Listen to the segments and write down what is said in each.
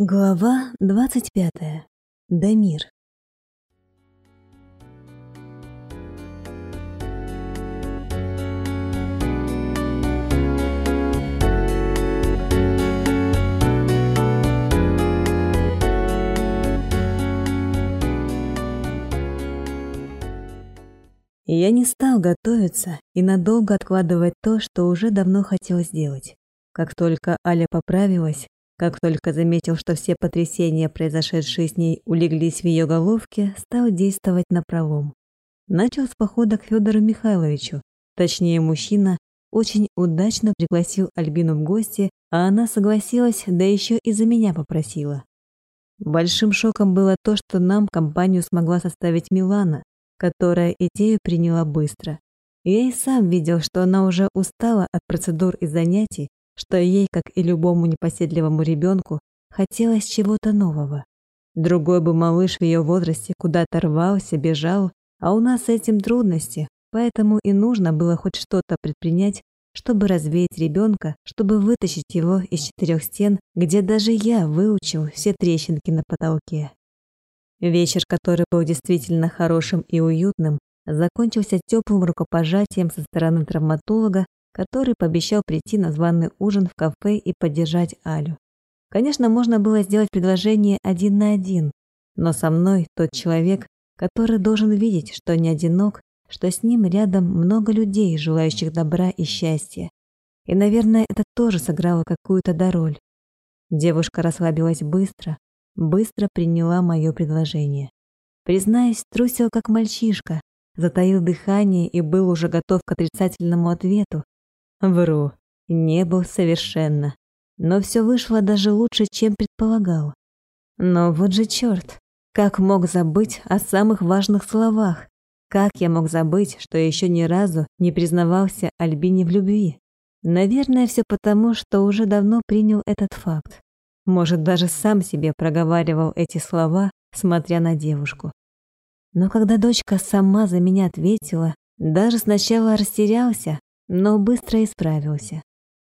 Глава 25. Дамир. Я не стал готовиться и надолго откладывать то, что уже давно хотел сделать. Как только Аля поправилась, как только заметил, что все потрясения, произошедшие с ней, улеглись в ее головке, стал действовать напролом. Начал с похода к Федору Михайловичу. Точнее, мужчина очень удачно пригласил Альбину в гости, а она согласилась, да еще и за меня попросила. Большим шоком было то, что нам компанию смогла составить Милана, которая идею приняла быстро. Я и сам видел, что она уже устала от процедур и занятий, что ей, как и любому непоседливому ребенку, хотелось чего-то нового. Другой бы малыш в ее возрасте куда-то рвался, бежал, а у нас с этим трудности, поэтому и нужно было хоть что-то предпринять, чтобы развеять ребенка, чтобы вытащить его из четырех стен, где даже я выучил все трещинки на потолке. Вечер, который был действительно хорошим и уютным, закончился теплым рукопожатием со стороны травматолога, который пообещал прийти на званый ужин в кафе и поддержать Алю. Конечно, можно было сделать предложение один на один, но со мной тот человек, который должен видеть, что не одинок, что с ним рядом много людей, желающих добра и счастья. И, наверное, это тоже сыграло какую-то дороль. Девушка расслабилась быстро, быстро приняла мое предложение. Признаюсь, трусил как мальчишка, затаил дыхание и был уже готов к отрицательному ответу, Вру, не был совершенно. Но все вышло даже лучше, чем предполагал. Но вот же черт, как мог забыть о самых важных словах? Как я мог забыть, что еще ни разу не признавался Альбине в любви? Наверное, все потому, что уже давно принял этот факт. Может, даже сам себе проговаривал эти слова, смотря на девушку. Но когда дочка сама за меня ответила, даже сначала растерялся, но быстро исправился.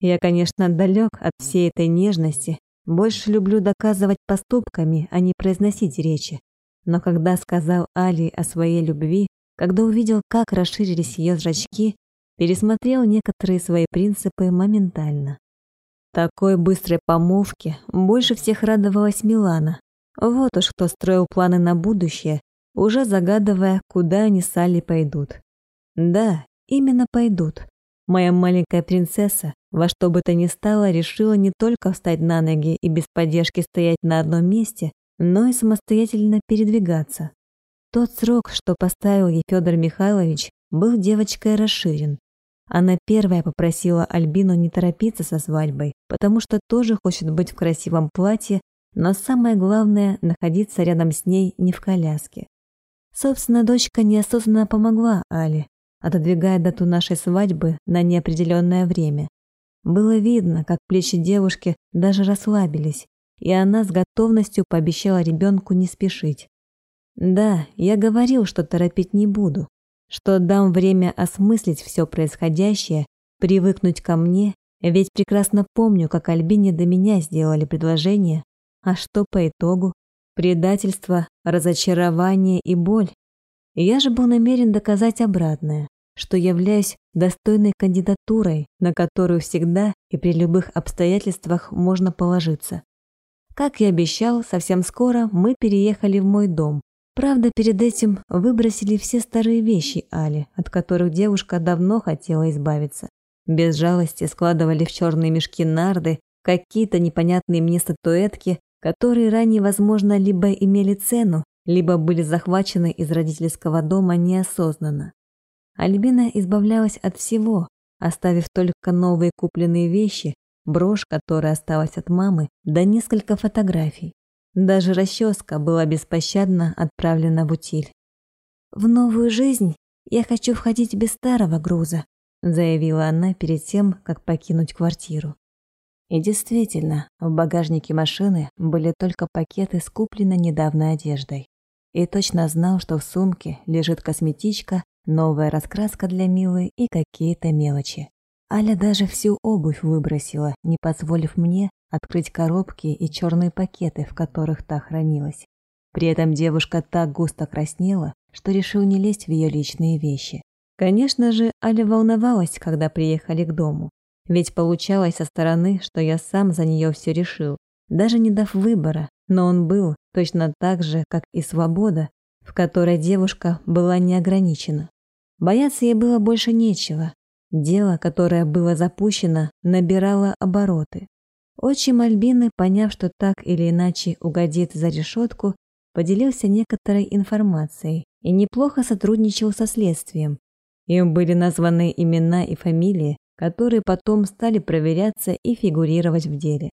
Я, конечно, далек от всей этой нежности. Больше люблю доказывать поступками, а не произносить речи. Но когда сказал Али о своей любви, когда увидел, как расширились ее зрачки, пересмотрел некоторые свои принципы моментально. Такой быстрой помолвке больше всех радовалась Милана. Вот уж кто строил планы на будущее, уже загадывая, куда они с Али пойдут. Да, именно пойдут. Моя маленькая принцесса во что бы то ни стало решила не только встать на ноги и без поддержки стоять на одном месте, но и самостоятельно передвигаться. Тот срок, что поставил ей Федор Михайлович, был девочкой расширен. Она первая попросила Альбину не торопиться со свадьбой, потому что тоже хочет быть в красивом платье, но самое главное – находиться рядом с ней не в коляске. Собственно, дочка неосознанно помогла Але, отодвигая дату нашей свадьбы на неопределенное время. Было видно, как плечи девушки даже расслабились, и она с готовностью пообещала ребенку не спешить. Да, я говорил, что торопить не буду, что дам время осмыслить все происходящее, привыкнуть ко мне, ведь прекрасно помню, как Альбине до меня сделали предложение, а что по итогу? Предательство, разочарование и боль. Я же был намерен доказать обратное что являюсь достойной кандидатурой, на которую всегда и при любых обстоятельствах можно положиться. Как и обещал, совсем скоро мы переехали в мой дом. Правда, перед этим выбросили все старые вещи Али, от которых девушка давно хотела избавиться. Без жалости складывали в черные мешки нарды, какие-то непонятные мне статуэтки, которые ранее, возможно, либо имели цену, либо были захвачены из родительского дома неосознанно. Альбина избавлялась от всего, оставив только новые купленные вещи, брошь, которая осталась от мамы, да несколько фотографий. Даже расческа была беспощадно отправлена в утиль. «В новую жизнь я хочу входить без старого груза», заявила она перед тем, как покинуть квартиру. И действительно, в багажнике машины были только пакеты с купленной недавно одеждой. И точно знал, что в сумке лежит косметичка новая раскраска для Милы и какие-то мелочи. Аля даже всю обувь выбросила, не позволив мне открыть коробки и черные пакеты, в которых та хранилась. При этом девушка так густо краснела, что решил не лезть в ее личные вещи. Конечно же, Аля волновалась, когда приехали к дому. Ведь получалось со стороны, что я сам за нее все решил, даже не дав выбора, но он был точно так же, как и свобода, в которой девушка была не ограничена. Бояться ей было больше нечего. Дело, которое было запущено, набирало обороты. Отчим Альбины, поняв, что так или иначе угодит за решетку, поделился некоторой информацией и неплохо сотрудничал со следствием. Им были названы имена и фамилии, которые потом стали проверяться и фигурировать в деле.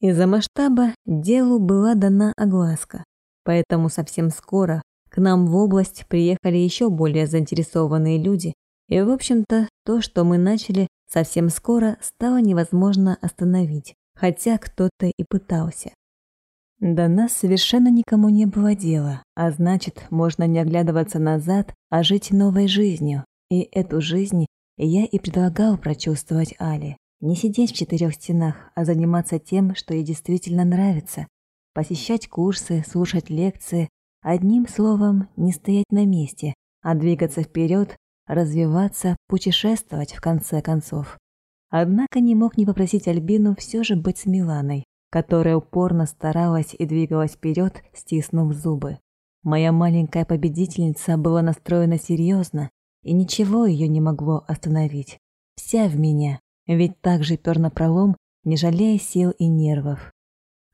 Из-за масштаба делу была дана огласка, поэтому совсем скоро к нам в область приехали еще более заинтересованные люди. И, в общем-то, то, что мы начали, совсем скоро стало невозможно остановить, хотя кто-то и пытался. До нас совершенно никому не было дела, а значит, можно не оглядываться назад, а жить новой жизнью. И эту жизнь я и предлагал прочувствовать Али. Не сидеть в четырех стенах, а заниматься тем, что ей действительно нравится. Посещать курсы, слушать лекции, Одним словом, не стоять на месте, а двигаться вперед, развиваться, путешествовать в конце концов. Однако не мог не попросить Альбину все же быть с Миланой, которая упорно старалась и двигалась вперед, стиснув зубы. Моя маленькая победительница была настроена серьезно, и ничего ее не могло остановить. Вся в меня, ведь так же пер на не жалея сил и нервов.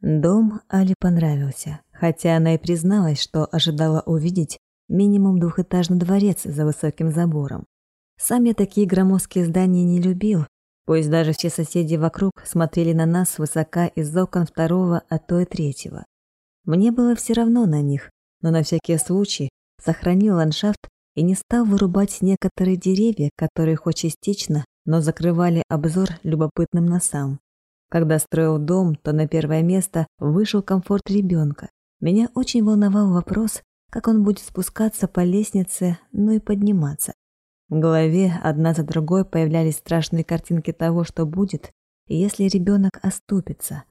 Дом Али понравился хотя она и призналась, что ожидала увидеть минимум двухэтажный дворец за высоким забором. Сам я такие громоздкие здания не любил, пусть даже все соседи вокруг смотрели на нас высока из окон второго, а то и третьего. Мне было все равно на них, но на всякий случай сохранил ландшафт и не стал вырубать некоторые деревья, которые хоть частично, но закрывали обзор любопытным носам. Когда строил дом, то на первое место вышел комфорт ребенка, меня очень волновал вопрос, как он будет спускаться по лестнице, но и подниматься. В голове одна за другой появлялись страшные картинки того, что будет, если ребенок оступится.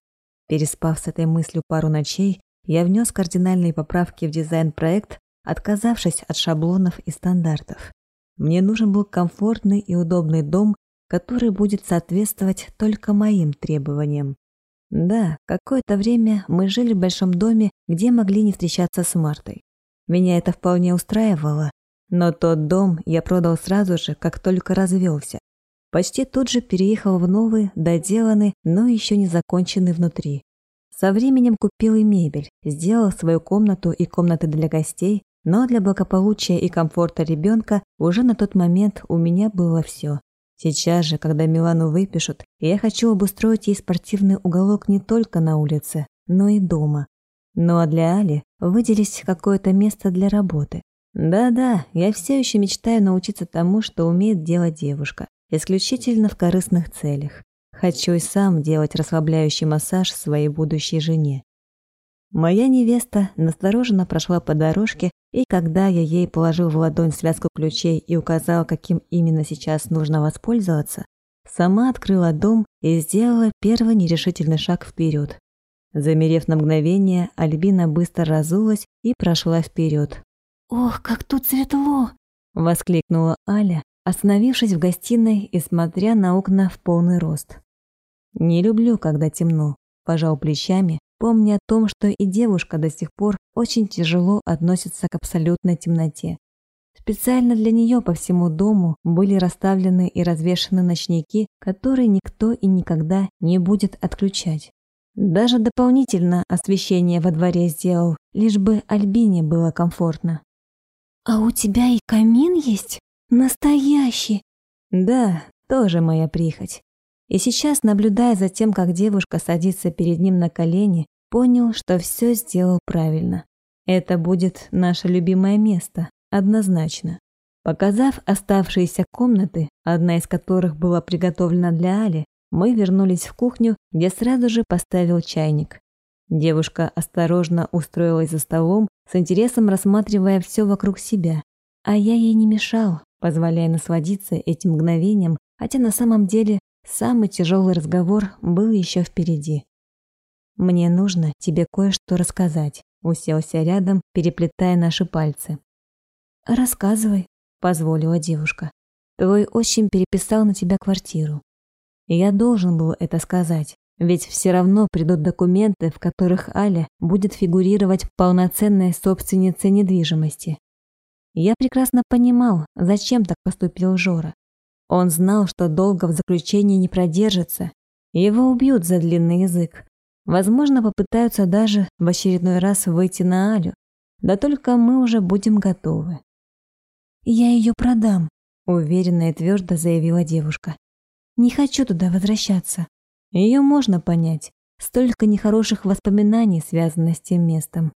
Переспав с этой мыслью пару ночей, я внес кардинальные поправки в дизайн-проект, отказавшись от шаблонов и стандартов. Мне нужен был комфортный и удобный дом, который будет соответствовать только моим требованиям. Да, какое-то время мы жили в большом доме, где могли не встречаться с Мартой. Меня это вполне устраивало, но тот дом я продал сразу же, как только развелся. Почти тут же переехал в новый, доделанный, но еще не законченный внутри. Со временем купил и мебель, сделал свою комнату и комнаты для гостей, но для благополучия и комфорта ребенка уже на тот момент у меня было все. Сейчас же, когда Милану выпишут, я хочу обустроить ей спортивный уголок не только на улице, но и дома. Ну а для Али выделить какое-то место для работы. Да-да, я все еще мечтаю научиться тому, что умеет делать девушка, исключительно в корыстных целях. Хочу и сам делать расслабляющий массаж своей будущей жене. Моя невеста настороженно прошла по дорожке, и когда я ей положил в ладонь связку ключей и указал, каким именно сейчас нужно воспользоваться, сама открыла дом и сделала первый нерешительный шаг вперед. Замерев на мгновение, Альбина быстро разулась и прошла вперед. «Ох, как тут светло!» – воскликнула Аля, остановившись в гостиной и смотря на окна в полный рост. «Не люблю, когда темно», – пожал плечами, Помни о том, что и девушка до сих пор очень тяжело относится к абсолютной темноте. Специально для нее по всему дому были расставлены и развешаны ночники, которые никто и никогда не будет отключать. Даже дополнительно освещение во дворе сделал, лишь бы Альбине было комфортно. «А у тебя и камин есть? Настоящий?» «Да, тоже моя прихоть. И сейчас, наблюдая за тем, как девушка садится перед ним на колени, понял, что все сделал правильно. Это будет наше любимое место, однозначно. Показав оставшиеся комнаты, одна из которых была приготовлена для Али, мы вернулись в кухню, где сразу же поставил чайник. Девушка осторожно устроилась за столом, с интересом рассматривая все вокруг себя. А я ей не мешал, позволяя насладиться этим мгновением, хотя на самом деле Самый тяжелый разговор был еще впереди. «Мне нужно тебе кое-что рассказать», — уселся рядом, переплетая наши пальцы. «Рассказывай», — позволила девушка. «Твой отчим переписал на тебя квартиру. Я должен был это сказать, ведь все равно придут документы, в которых Аля будет фигурировать полноценная собственница недвижимости. Я прекрасно понимал, зачем так поступил Жора. Он знал, что долго в заключении не продержится. Его убьют за длинный язык. Возможно, попытаются даже в очередной раз выйти на Алю. Да только мы уже будем готовы. «Я ее продам», — уверенно и твердо заявила девушка. «Не хочу туда возвращаться. Ее можно понять. Столько нехороших воспоминаний связано с тем местом».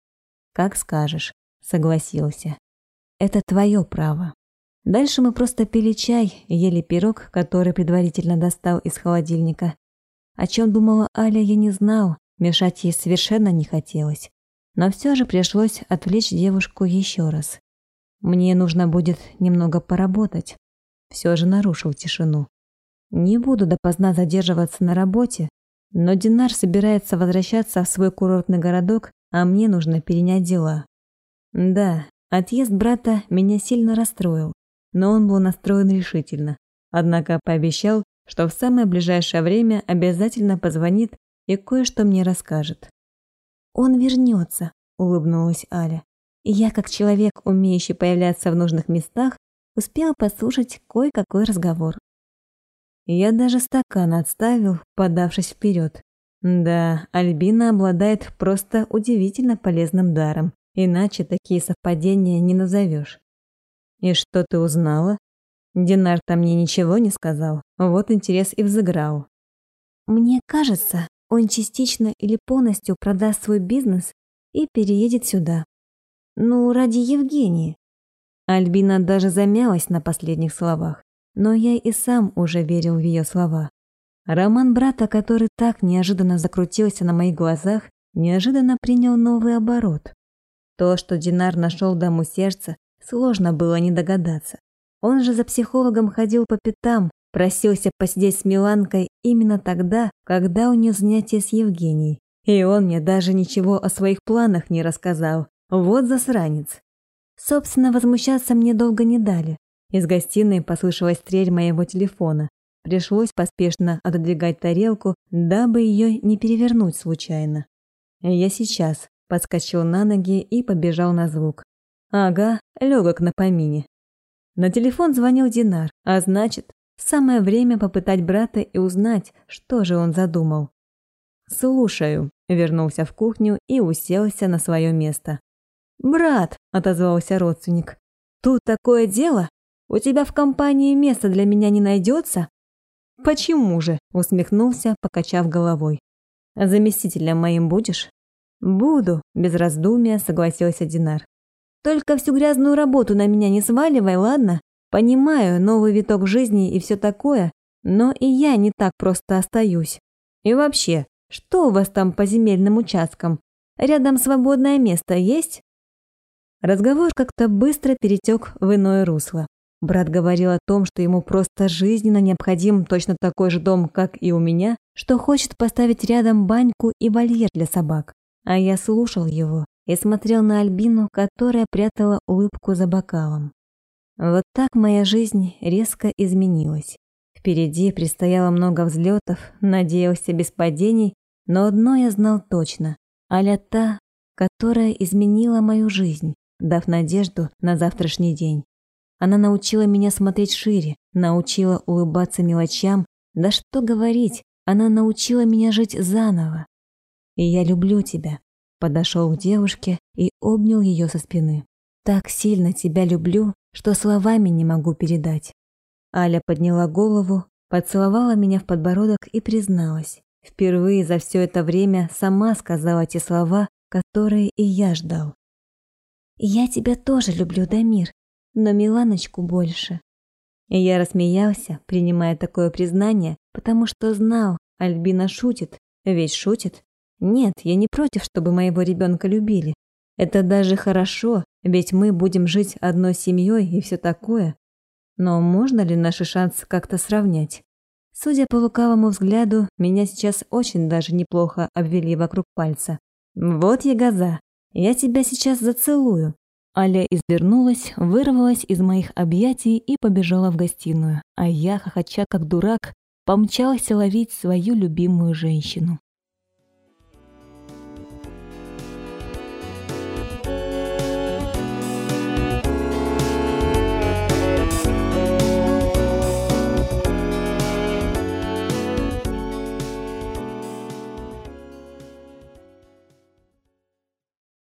«Как скажешь», — согласился. «Это твое право». Дальше мы просто пили чай и ели пирог, который предварительно достал из холодильника. О чем думала Аля, я не знал, мешать ей совершенно не хотелось. Но все же пришлось отвлечь девушку еще раз. Мне нужно будет немного поработать. Все же нарушил тишину. Не буду допоздна задерживаться на работе, но Динар собирается возвращаться в свой курортный городок, а мне нужно перенять дела. Да, отъезд брата меня сильно расстроил но он был настроен решительно. Однако пообещал, что в самое ближайшее время обязательно позвонит и кое-что мне расскажет. «Он вернется», — улыбнулась Аля. И я, как человек, умеющий появляться в нужных местах, успела послушать кое-какой разговор. Я даже стакан отставил, подавшись вперед. Да, Альбина обладает просто удивительно полезным даром, иначе такие совпадения не назовешь. «И что ты узнала?» Динар-то мне ничего не сказал. Вот интерес и взыграл. «Мне кажется, он частично или полностью продаст свой бизнес и переедет сюда. Ну, ради Евгении». Альбина даже замялась на последних словах, но я и сам уже верил в ее слова. Роман брата, который так неожиданно закрутился на моих глазах, неожиданно принял новый оборот. То, что Динар нашел дому сердца, Сложно было не догадаться. Он же за психологом ходил по пятам, просился посидеть с Миланкой именно тогда, когда у нее занятие с Евгенией. И он мне даже ничего о своих планах не рассказал. Вот засранец. Собственно, возмущаться мне долго не дали. Из гостиной послышалась стрель моего телефона. Пришлось поспешно отодвигать тарелку, дабы ее не перевернуть случайно. Я сейчас подскочил на ноги и побежал на звук. Ага, легок на помине. На телефон звонил Динар, а значит, самое время попытать брата и узнать, что же он задумал. «Слушаю», — вернулся в кухню и уселся на свое место. «Брат», — отозвался родственник, — «тут такое дело? У тебя в компании места для меня не найдется?» «Почему же?» — усмехнулся, покачав головой. «Заместителем моим будешь?» «Буду», — без раздумия согласился Динар. Только всю грязную работу на меня не сваливай, ладно? Понимаю, новый виток жизни и все такое, но и я не так просто остаюсь. И вообще, что у вас там по земельным участкам? Рядом свободное место есть? Разговор как-то быстро перетек в иное русло. Брат говорил о том, что ему просто жизненно необходим точно такой же дом, как и у меня, что хочет поставить рядом баньку и вольер для собак. А я слушал его, и смотрел на Альбину, которая прятала улыбку за бокалом. Вот так моя жизнь резко изменилась. Впереди предстояло много взлетов, надеялся без падений, но одно я знал точно – Аля та, которая изменила мою жизнь, дав надежду на завтрашний день. Она научила меня смотреть шире, научила улыбаться мелочам, да что говорить, она научила меня жить заново. И я люблю тебя, подошел к девушке и обнял ее со спины. «Так сильно тебя люблю, что словами не могу передать». Аля подняла голову, поцеловала меня в подбородок и призналась. Впервые за все это время сама сказала те слова, которые и я ждал. «Я тебя тоже люблю, Дамир, но Миланочку больше». И я рассмеялся, принимая такое признание, потому что знал, Альбина шутит, ведь шутит, нет, я не против, чтобы моего ребенка любили. Это даже хорошо, ведь мы будем жить одной семьей и все такое. Но можно ли наши шансы как-то сравнять? Судя по лукавому взгляду, меня сейчас очень даже неплохо обвели вокруг пальца. «Вот я газа, я тебя сейчас зацелую». Аля извернулась, вырвалась из моих объятий и побежала в гостиную, а я, хохоча как дурак, помчался ловить свою любимую женщину.